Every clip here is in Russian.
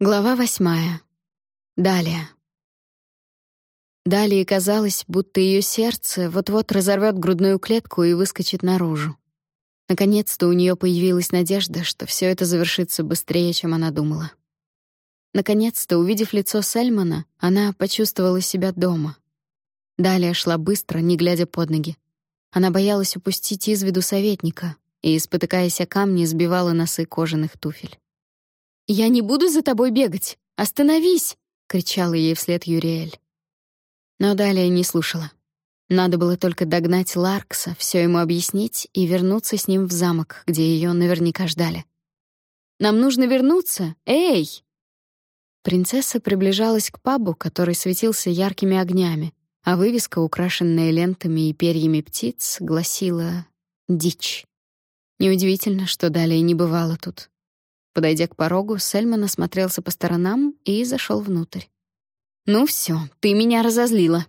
Глава восьмая. Далее. Далее казалось, будто ее сердце вот-вот разорвет грудную клетку и выскочит наружу. Наконец-то у нее появилась надежда, что все это завершится быстрее, чем она думала. Наконец-то, увидев лицо Сельмана, она почувствовала себя дома. Далее шла быстро, не глядя под ноги. Она боялась упустить из виду советника и, спотыкаясь о камни, сбивала носы кожаных туфель. «Я не буду за тобой бегать! Остановись!» — кричала ей вслед Юриэль. Но далее не слушала. Надо было только догнать Ларкса, все ему объяснить и вернуться с ним в замок, где ее наверняка ждали. «Нам нужно вернуться! Эй!» Принцесса приближалась к пабу, который светился яркими огнями, а вывеска, украшенная лентами и перьями птиц, гласила «Дичь». Неудивительно, что далее не бывало тут. Подойдя к порогу, Сельман осмотрелся по сторонам и зашел внутрь. «Ну все, ты меня разозлила».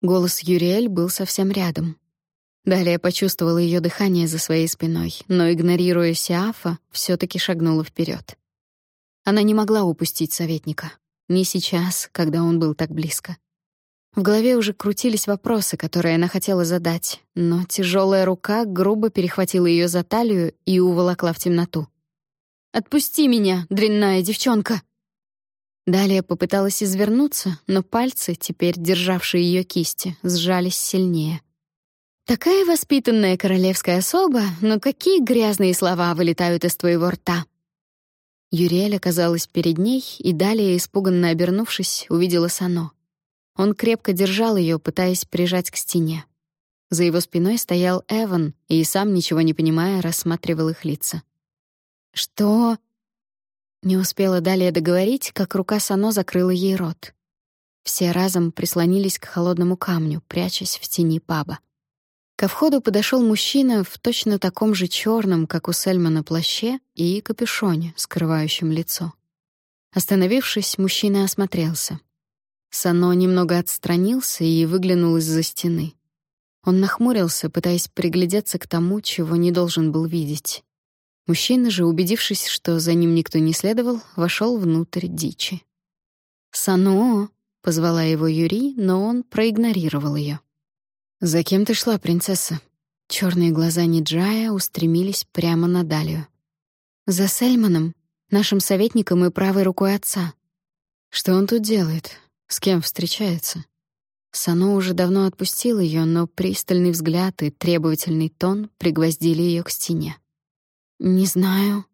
Голос Юриэль был совсем рядом. Далее почувствовала ее дыхание за своей спиной, но, игнорируя Сиафа, все таки шагнула вперед. Она не могла упустить советника. Не сейчас, когда он был так близко. В голове уже крутились вопросы, которые она хотела задать, но тяжелая рука грубо перехватила ее за талию и уволокла в темноту. Отпусти меня, дрянная девчонка!» Далее попыталась извернуться, но пальцы, теперь державшие ее кисти, сжались сильнее. «Такая воспитанная королевская особа, но какие грязные слова вылетают из твоего рта!» Юриэль оказалась перед ней, и далее, испуганно обернувшись, увидела Сано. Он крепко держал ее, пытаясь прижать к стене. За его спиной стоял Эван и, сам ничего не понимая, рассматривал их лица. «Что?» Не успела далее договорить, как рука Сано закрыла ей рот. Все разом прислонились к холодному камню, прячась в тени паба. Ко входу подошел мужчина в точно таком же черном, как у Сельмана, плаще и капюшоне, скрывающем лицо. Остановившись, мужчина осмотрелся. Сано немного отстранился и выглянул из-за стены. Он нахмурился, пытаясь приглядеться к тому, чего не должен был видеть. Мужчина же, убедившись, что за ним никто не следовал, вошел внутрь дичи. «Сано!» — позвала его Юри, но он проигнорировал ее. «За кем ты шла, принцесса?» Черные глаза Ниджая устремились прямо на Далию. «За Сельманом, нашим советником и правой рукой отца». «Что он тут делает? С кем встречается?» Сано уже давно отпустил ее, но пристальный взгляд и требовательный тон пригвоздили ее к стене. «Не знаю».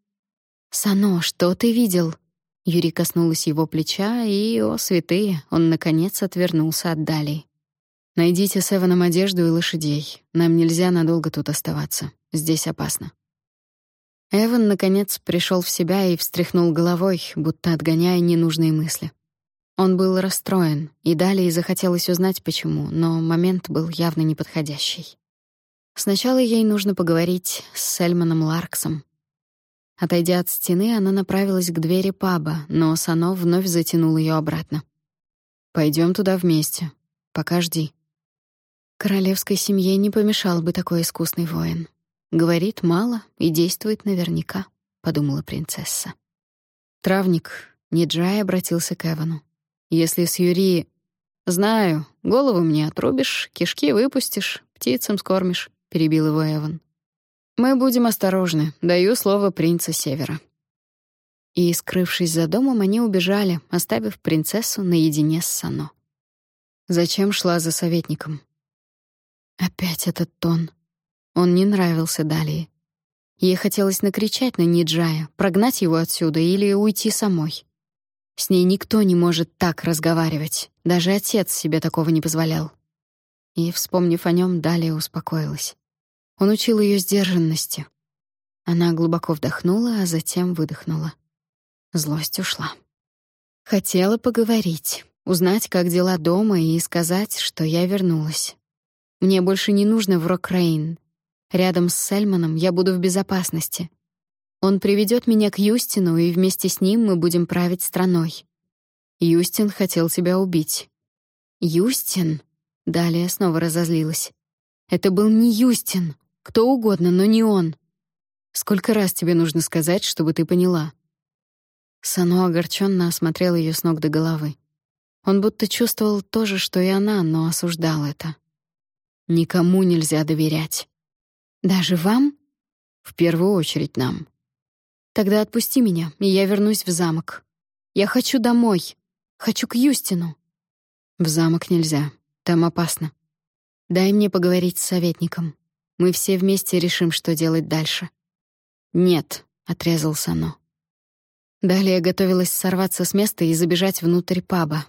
«Сано, что ты видел?» Юрий коснулась его плеча, и, о святые, он, наконец, отвернулся от Дали. «Найдите с Эваном одежду и лошадей. Нам нельзя надолго тут оставаться. Здесь опасно». Эван, наконец, пришел в себя и встряхнул головой, будто отгоняя ненужные мысли. Он был расстроен, и далее захотелось узнать, почему, но момент был явно неподходящий. Сначала ей нужно поговорить с Сельманом Ларксом. Отойдя от стены, она направилась к двери паба, но Сано вновь затянул ее обратно. Пойдем туда вместе. Пока жди. Королевской семье не помешал бы такой искусный воин. Говорит мало и действует наверняка, подумала принцесса. Травник Ниджай обратился к Эвану. Если с Юри знаю, голову мне отрубишь, кишки выпустишь, птицам скормишь. — перебил его Эван. «Мы будем осторожны, даю слово принца Севера». И, скрывшись за домом, они убежали, оставив принцессу наедине с Сано. Зачем шла за советником? Опять этот тон. Он не нравился далее. Ей хотелось накричать на Ниджая, прогнать его отсюда или уйти самой. С ней никто не может так разговаривать. Даже отец себе такого не позволял. И, вспомнив о нем, далее успокоилась. Он учил ее сдержанности. Она глубоко вдохнула, а затем выдохнула. Злость ушла. Хотела поговорить, узнать, как дела дома, и сказать, что я вернулась. Мне больше не нужно в Рокрейн. Рядом с Сельманом я буду в безопасности. Он приведет меня к Юстину, и вместе с ним мы будем править страной. Юстин хотел тебя убить. Юстин? Далее снова разозлилась. Это был не Юстин. Кто угодно, но не он. Сколько раз тебе нужно сказать, чтобы ты поняла? Сано огорченно осмотрел ее с ног до головы. Он будто чувствовал то же, что и она, но осуждал это. Никому нельзя доверять. Даже вам? В первую очередь нам. Тогда отпусти меня, и я вернусь в замок. Я хочу домой. Хочу к Юстину. В замок нельзя. Там опасно. Дай мне поговорить с советником. Мы все вместе решим, что делать дальше. Нет, отрезал Сано. Далее готовилась сорваться с места и забежать внутрь паба.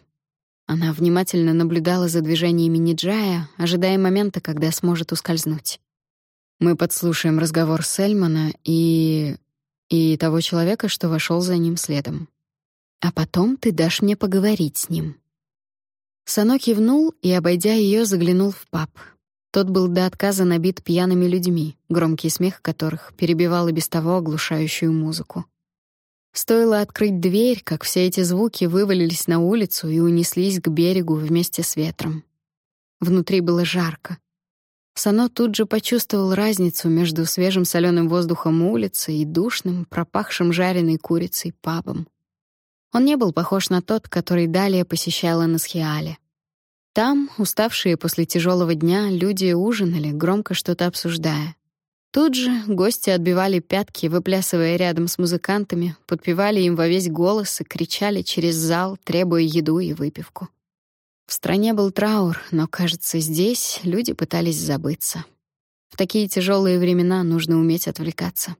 Она внимательно наблюдала за движениями Ниджая, ожидая момента, когда сможет ускользнуть. Мы подслушаем разговор Сельмана и и того человека, что вошел за ним следом. А потом ты дашь мне поговорить с ним. Сано кивнул и, обойдя ее, заглянул в паб. Тот был до отказа набит пьяными людьми, громкий смех которых перебивал и без того оглушающую музыку. Стоило открыть дверь, как все эти звуки вывалились на улицу и унеслись к берегу вместе с ветром. Внутри было жарко. Сано тут же почувствовал разницу между свежим соленым воздухом улицы и душным, пропахшим жареной курицей пабом. Он не был похож на тот, который далее посещала на Схиале. Там, уставшие после тяжелого дня, люди ужинали, громко что-то обсуждая. Тут же гости отбивали пятки, выплясывая рядом с музыкантами, подпевали им во весь голос и кричали через зал, требуя еду и выпивку. В стране был траур, но, кажется, здесь люди пытались забыться. В такие тяжелые времена нужно уметь отвлекаться.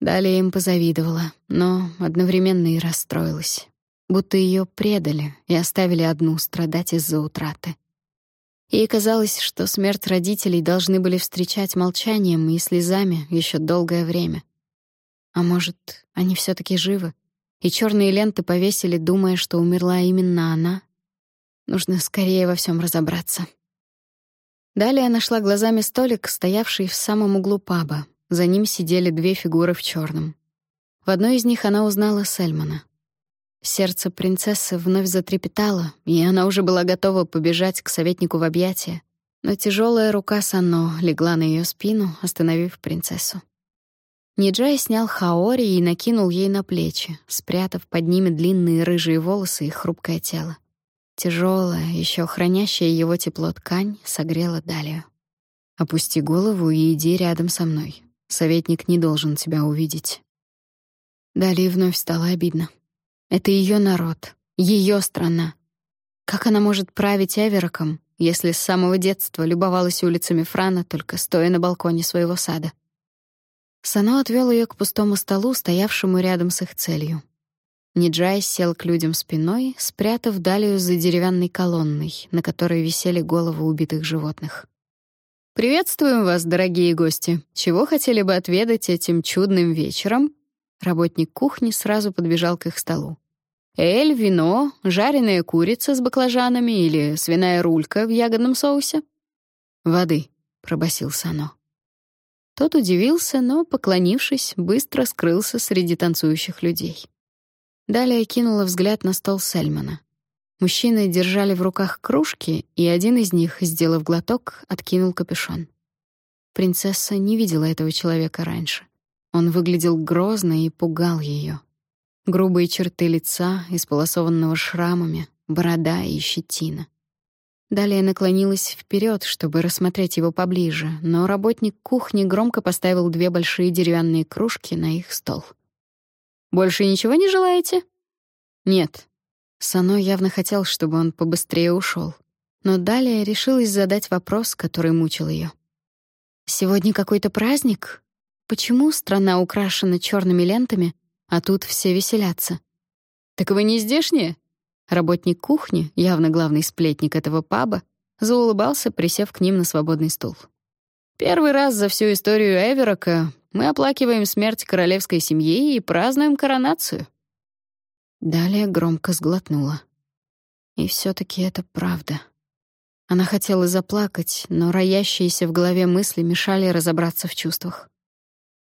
Далее им позавидовала, но одновременно и расстроилась, будто ее предали и оставили одну страдать из-за утраты. Ей казалось, что смерть родителей должны были встречать молчанием и слезами еще долгое время. А может, они все таки живы, и черные ленты повесили, думая, что умерла именно она? Нужно скорее во всем разобраться. Далее нашла глазами столик, стоявший в самом углу паба, за ним сидели две фигуры в черном. В одной из них она узнала Сельмана. Сердце принцессы вновь затрепетало, и она уже была готова побежать к советнику в объятия, но тяжелая рука Сано легла на ее спину, остановив принцессу. Ниджай снял хаори и накинул ей на плечи, спрятав под ними длинные рыжие волосы и хрупкое тело. Тяжелая, еще хранящая его тепло ткань согрела Далию. «Опусти голову и иди рядом со мной», Советник не должен тебя увидеть. Далее вновь стало обидно. Это ее народ, ее страна. Как она может править Эвероком, если с самого детства любовалась улицами Франа, только стоя на балконе своего сада? Сано отвел ее к пустому столу, стоявшему рядом с их целью. Ниджай сел к людям спиной, спрятав Далию за деревянной колонной, на которой висели головы убитых животных. Приветствуем вас, дорогие гости. Чего хотели бы отведать этим чудным вечером? Работник кухни сразу подбежал к их столу. Эль, вино, жареная курица с баклажанами или свиная рулька в ягодном соусе? Воды, пробасил Сано. Тот удивился, но, поклонившись, быстро скрылся среди танцующих людей. Далее кинула взгляд на стол Сельмана. Мужчины держали в руках кружки, и один из них, сделав глоток, откинул капюшон. Принцесса не видела этого человека раньше. Он выглядел грозно и пугал ее. Грубые черты лица, исполосованного шрамами, борода и щетина. Далее наклонилась вперед, чтобы рассмотреть его поближе, но работник кухни громко поставил две большие деревянные кружки на их стол. «Больше ничего не желаете?» «Нет», Сано явно хотел, чтобы он побыстрее ушел, но далее решилась задать вопрос, который мучил ее. Сегодня какой-то праздник? Почему страна украшена черными лентами, а тут все веселятся? Так вы не здешние? Работник кухни, явно главный сплетник этого паба, заулыбался, присев к ним на свободный стул. Первый раз за всю историю Эверока мы оплакиваем смерть королевской семьи и празднуем коронацию. Далее громко сглотнула. И все таки это правда. Она хотела заплакать, но роящиеся в голове мысли мешали разобраться в чувствах.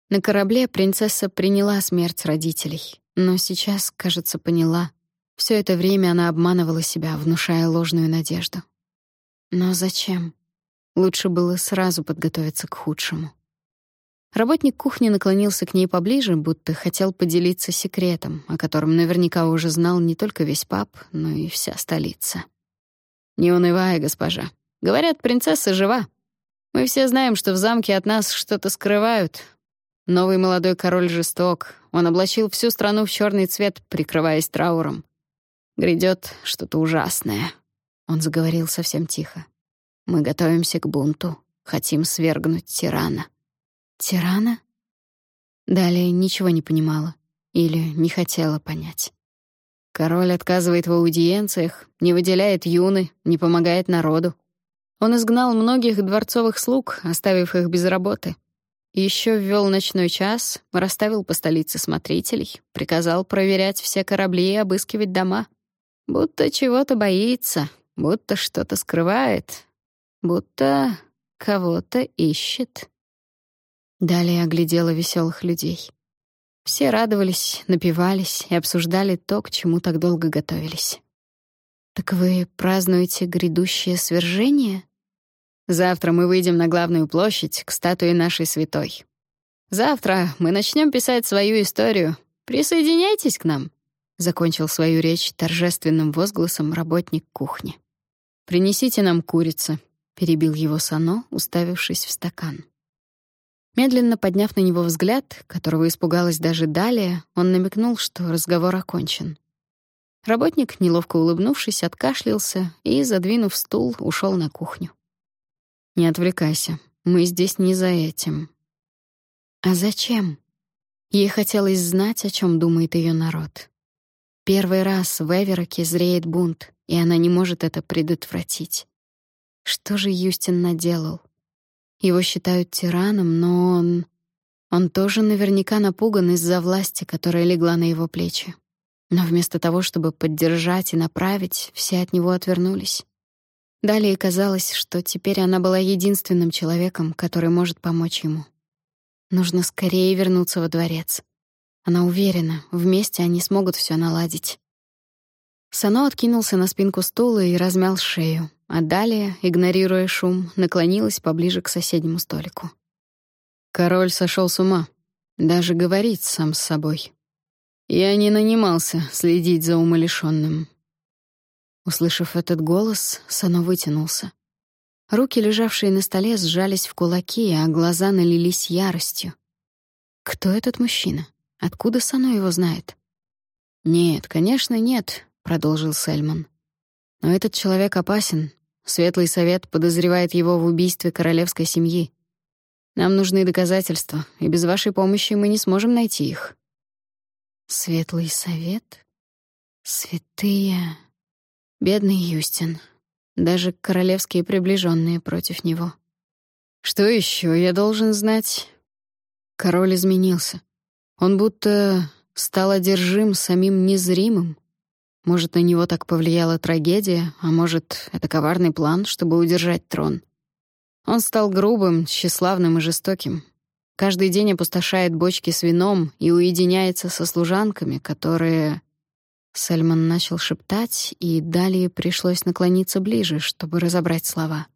На корабле принцесса приняла смерть родителей, но сейчас, кажется, поняла. Все это время она обманывала себя, внушая ложную надежду. Но зачем? Лучше было сразу подготовиться к худшему. Работник кухни наклонился к ней поближе, будто хотел поделиться секретом, о котором наверняка уже знал не только весь пап, но и вся столица. «Не унывай, госпожа. Говорят, принцесса жива. Мы все знаем, что в замке от нас что-то скрывают. Новый молодой король жесток. Он облачил всю страну в черный цвет, прикрываясь трауром. Грядет что-то ужасное». Он заговорил совсем тихо. «Мы готовимся к бунту, хотим свергнуть тирана». Тирана? Далее ничего не понимала или не хотела понять. Король отказывает в аудиенциях, не выделяет юны, не помогает народу. Он изгнал многих дворцовых слуг, оставив их без работы. Еще ввел ночной час, расставил по столице смотрителей, приказал проверять все корабли и обыскивать дома. Будто чего-то боится, будто что-то скрывает, будто кого-то ищет. Далее оглядела веселых людей. Все радовались, напивались и обсуждали то, к чему так долго готовились. «Так вы празднуете грядущее свержение?» «Завтра мы выйдем на главную площадь к статуе нашей святой. Завтра мы начнем писать свою историю. Присоединяйтесь к нам», — закончил свою речь торжественным возгласом работник кухни. «Принесите нам курицы», — перебил его Сано, уставившись в стакан. Медленно подняв на него взгляд, которого испугалась даже Далия, он намекнул, что разговор окончен. Работник, неловко улыбнувшись, откашлялся и, задвинув стул, ушел на кухню. «Не отвлекайся, мы здесь не за этим». «А зачем?» Ей хотелось знать, о чем думает ее народ. Первый раз в Эвероке зреет бунт, и она не может это предотвратить. Что же Юстин наделал? Его считают тираном, но он... Он тоже наверняка напуган из-за власти, которая легла на его плечи. Но вместо того, чтобы поддержать и направить, все от него отвернулись. Далее казалось, что теперь она была единственным человеком, который может помочь ему. Нужно скорее вернуться во дворец. Она уверена, вместе они смогут все наладить. Сано откинулся на спинку стула и размял шею, а далее, игнорируя шум, наклонилась поближе к соседнему столику. Король сошел с ума, даже говорить сам с собой. Я не нанимался следить за умалишенным. Услышав этот голос, Сано вытянулся. Руки, лежавшие на столе, сжались в кулаки, а глаза налились яростью. Кто этот мужчина? Откуда Сано его знает? Нет, конечно, нет, продолжил Сельман. Но этот человек опасен. Светлый совет подозревает его в убийстве королевской семьи. Нам нужны доказательства, и без вашей помощи мы не сможем найти их. Светлый совет? Святые. Бедный Юстин. Даже королевские приближенные против него. Что еще я должен знать? Король изменился. Он будто стал одержим самим незримым, может, на него так повлияла трагедия, а может, это коварный план, чтобы удержать трон. Он стал грубым, тщеславным и жестоким. Каждый день опустошает бочки с вином и уединяется со служанками, которые... Сальман начал шептать, и далее пришлось наклониться ближе, чтобы разобрать слова.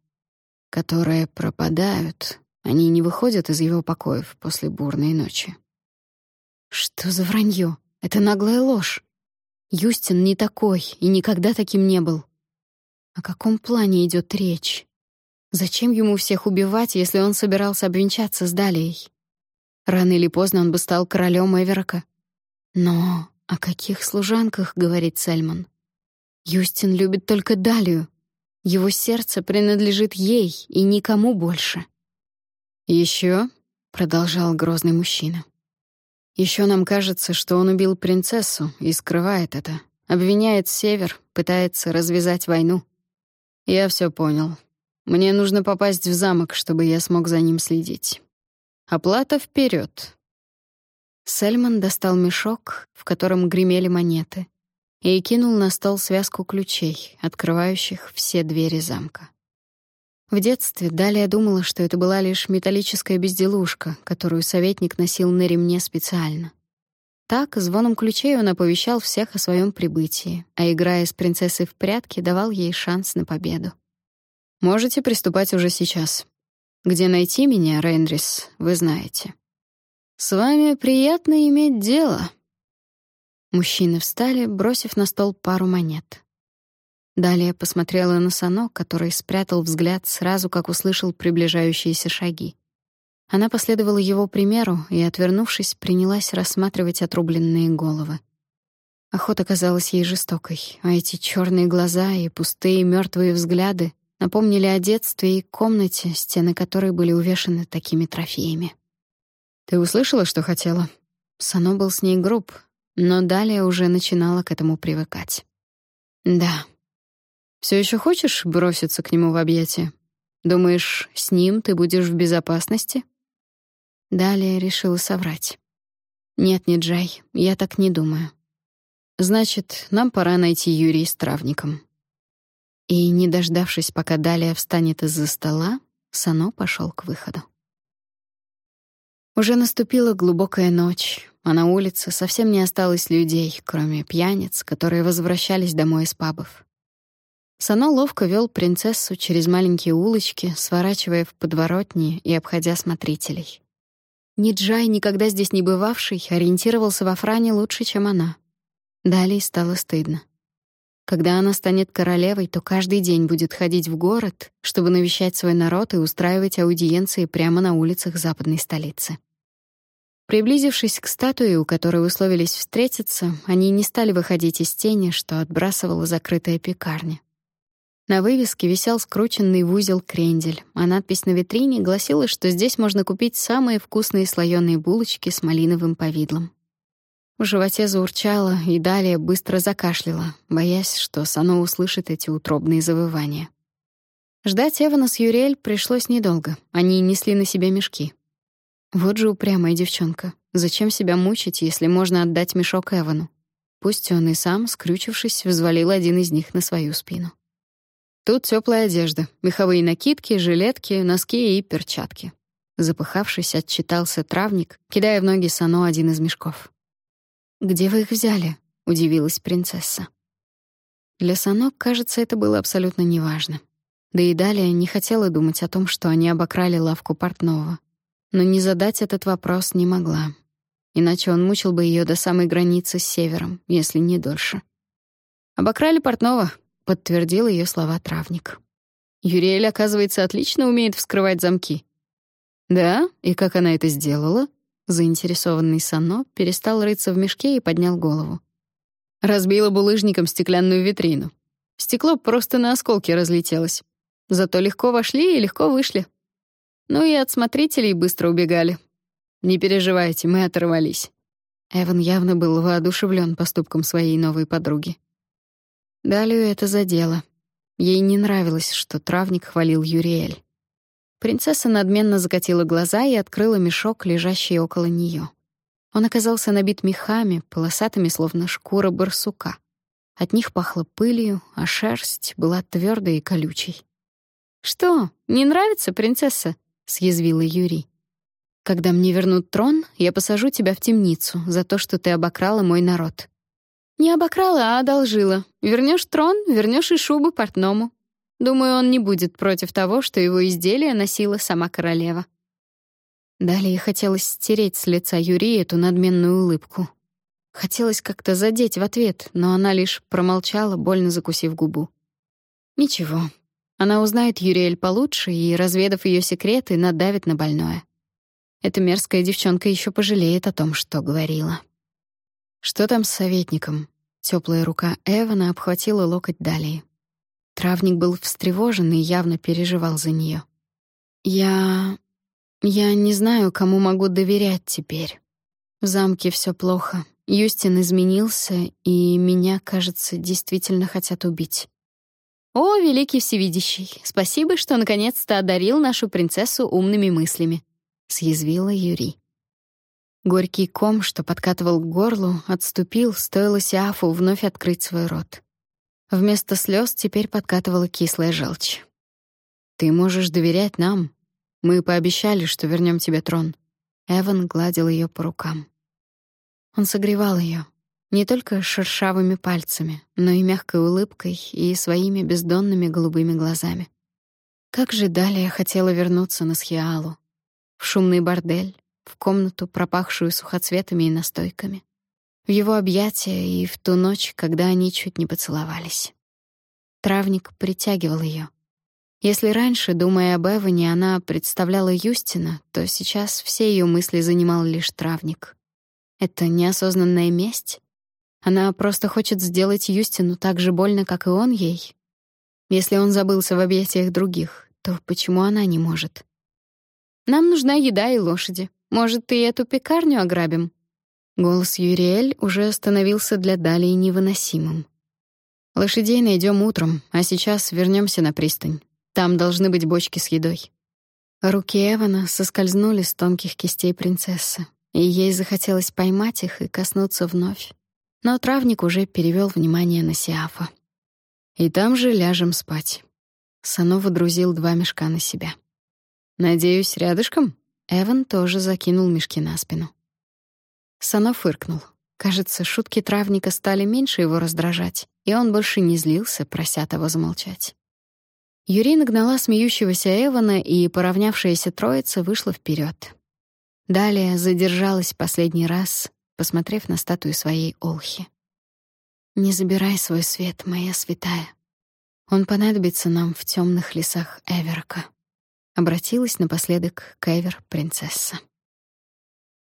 Которые пропадают, они не выходят из его покоев после бурной ночи. Что за вранье? Это наглая ложь. Юстин не такой и никогда таким не был. О каком плане идет речь? Зачем ему всех убивать, если он собирался обвенчаться с Далией? Рано или поздно он бы стал королем Эверока. Но о каких служанках говорит Сельман? Юстин любит только Далию. Его сердце принадлежит ей и никому больше. Еще, продолжал грозный мужчина. Еще нам кажется, что он убил принцессу и скрывает это. Обвиняет Север, пытается развязать войну. Я все понял. Мне нужно попасть в замок, чтобы я смог за ним следить. Оплата вперед. Сельман достал мешок, в котором гремели монеты, и кинул на стол связку ключей, открывающих все двери замка. В детстве Далия думала, что это была лишь металлическая безделушка, которую советник носил на ремне специально. Так, звоном ключей он оповещал всех о своем прибытии, а играя с принцессой в прятки, давал ей шанс на победу. «Можете приступать уже сейчас. Где найти меня, Рейндрис, вы знаете». «С вами приятно иметь дело». Мужчины встали, бросив на стол пару монет. Далее посмотрела на Сано, который спрятал взгляд сразу, как услышал приближающиеся шаги. Она последовала его примеру и, отвернувшись, принялась рассматривать отрубленные головы. Охота казалась ей жестокой, а эти черные глаза и пустые мертвые взгляды напомнили о детстве и комнате, стены которой были увешаны такими трофеями. «Ты услышала, что хотела?» Сано был с ней груб, но далее уже начинала к этому привыкать. «Да». Все еще хочешь броситься к нему в объятия? Думаешь, с ним ты будешь в безопасности?» Далее решила соврать. «Нет, не Джай, я так не думаю. Значит, нам пора найти Юрия с травником». И, не дождавшись, пока Далия встанет из-за стола, Сано пошел к выходу. Уже наступила глубокая ночь, а на улице совсем не осталось людей, кроме пьяниц, которые возвращались домой из пабов. Сано ловко вел принцессу через маленькие улочки, сворачивая в подворотни и обходя смотрителей. Ниджай, никогда здесь не бывавший, ориентировался во Фране лучше, чем она. Далее стало стыдно. Когда она станет королевой, то каждый день будет ходить в город, чтобы навещать свой народ и устраивать аудиенции прямо на улицах западной столицы. Приблизившись к статуе, у которой условились встретиться, они не стали выходить из тени, что отбрасывала закрытая пекарня. На вывеске висел скрученный в узел крендель, а надпись на витрине гласила, что здесь можно купить самые вкусные слоёные булочки с малиновым повидлом. В животе заурчало, и далее быстро закашляла, боясь, что Сано услышит эти утробные завывания. Ждать Эвана с Юриэль пришлось недолго. Они несли на себе мешки. Вот же упрямая девчонка. Зачем себя мучить, если можно отдать мешок Эвану? Пусть он и сам, скрючившись, взвалил один из них на свою спину. Тут теплая одежда, меховые накидки, жилетки, носки и перчатки. Запыхавшись, отчитался травник, кидая в ноги Сано один из мешков. «Где вы их взяли?» — удивилась принцесса. Для Сано, кажется, это было абсолютно неважно. Да и далее не хотела думать о том, что они обокрали лавку портного. Но не задать этот вопрос не могла. Иначе он мучил бы ее до самой границы с севером, если не дольше. «Обокрали портного», подтвердил ее слова травник. Юриэль, оказывается, отлично умеет вскрывать замки. Да? И как она это сделала? Заинтересованный Сано перестал рыться в мешке и поднял голову. Разбила булыжником стеклянную витрину. Стекло просто на осколки разлетелось. Зато легко вошли и легко вышли. Ну и от смотрителей быстро убегали. Не переживайте, мы оторвались. Эван явно был воодушевлен поступком своей новой подруги. Далее это задело. Ей не нравилось, что травник хвалил Юриэль. Принцесса надменно закатила глаза и открыла мешок, лежащий около нее. Он оказался набит мехами, полосатыми, словно шкура барсука. От них пахло пылью, а шерсть была твердой и колючей. «Что, не нравится, принцесса?» — съязвила Юрий. «Когда мне вернут трон, я посажу тебя в темницу за то, что ты обокрала мой народ. Не обокрала, а одолжила. Вернешь трон, вернешь и шубу портному. Думаю, он не будет против того, что его изделие носила сама королева. Далее хотелось стереть с лица Юрии эту надменную улыбку. Хотелось как-то задеть в ответ, но она лишь промолчала, больно закусив губу. Ничего. Она узнает Юриэль получше и, разведав ее секреты, надавит на больное. Эта мерзкая девчонка еще пожалеет о том, что говорила. Что там с советником? Теплая рука Эвана обхватила локоть Далии. Травник был встревожен и явно переживал за нее. «Я... я не знаю, кому могу доверять теперь. В замке все плохо. Юстин изменился, и меня, кажется, действительно хотят убить». «О, великий всевидящий, спасибо, что наконец-то одарил нашу принцессу умными мыслями», — съязвила Юрий. Горький ком, что подкатывал к горлу, отступил, стоило Сиафу вновь открыть свой рот. Вместо слез теперь подкатывала кислая желчь. «Ты можешь доверять нам. Мы пообещали, что вернем тебе трон». Эван гладил ее по рукам. Он согревал ее не только шершавыми пальцами, но и мягкой улыбкой и своими бездонными голубыми глазами. Как же далее хотела вернуться на Схиалу, в шумный бордель, в комнату, пропахшую сухоцветами и настойками, в его объятия и в ту ночь, когда они чуть не поцеловались. Травник притягивал ее. Если раньше, думая об Эване, она представляла Юстина, то сейчас все ее мысли занимал лишь травник. Это неосознанная месть? Она просто хочет сделать Юстину так же больно, как и он ей. Если он забылся в объятиях других, то почему она не может? Нам нужна еда и лошади. Может, и эту пекарню ограбим? Голос Юриэль уже становился для Далии невыносимым. Лошадей найдем утром, а сейчас вернемся на пристань. Там должны быть бочки с едой. Руки Эвана соскользнули с тонких кистей принцессы, и ей захотелось поймать их и коснуться вновь. Но травник уже перевел внимание на Сиафа. И там же ляжем спать. Сано водрузил два мешка на себя. Надеюсь, рядышком? Эван тоже закинул мешки на спину. Сано фыркнул. Кажется, шутки травника стали меньше его раздражать, и он больше не злился, прося того замолчать. Юрий нагнала смеющегося Эвана, и поравнявшаяся троица вышла вперед. Далее задержалась последний раз, посмотрев на статую своей Олхи. «Не забирай свой свет, моя святая. Он понадобится нам в темных лесах Эверка», — обратилась напоследок к Эвер принцесса.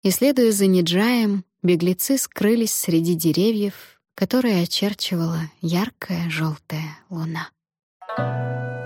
И, следуя за Ниджаем, беглецы скрылись среди деревьев, которые очерчивала яркая желтая луна. Thank you.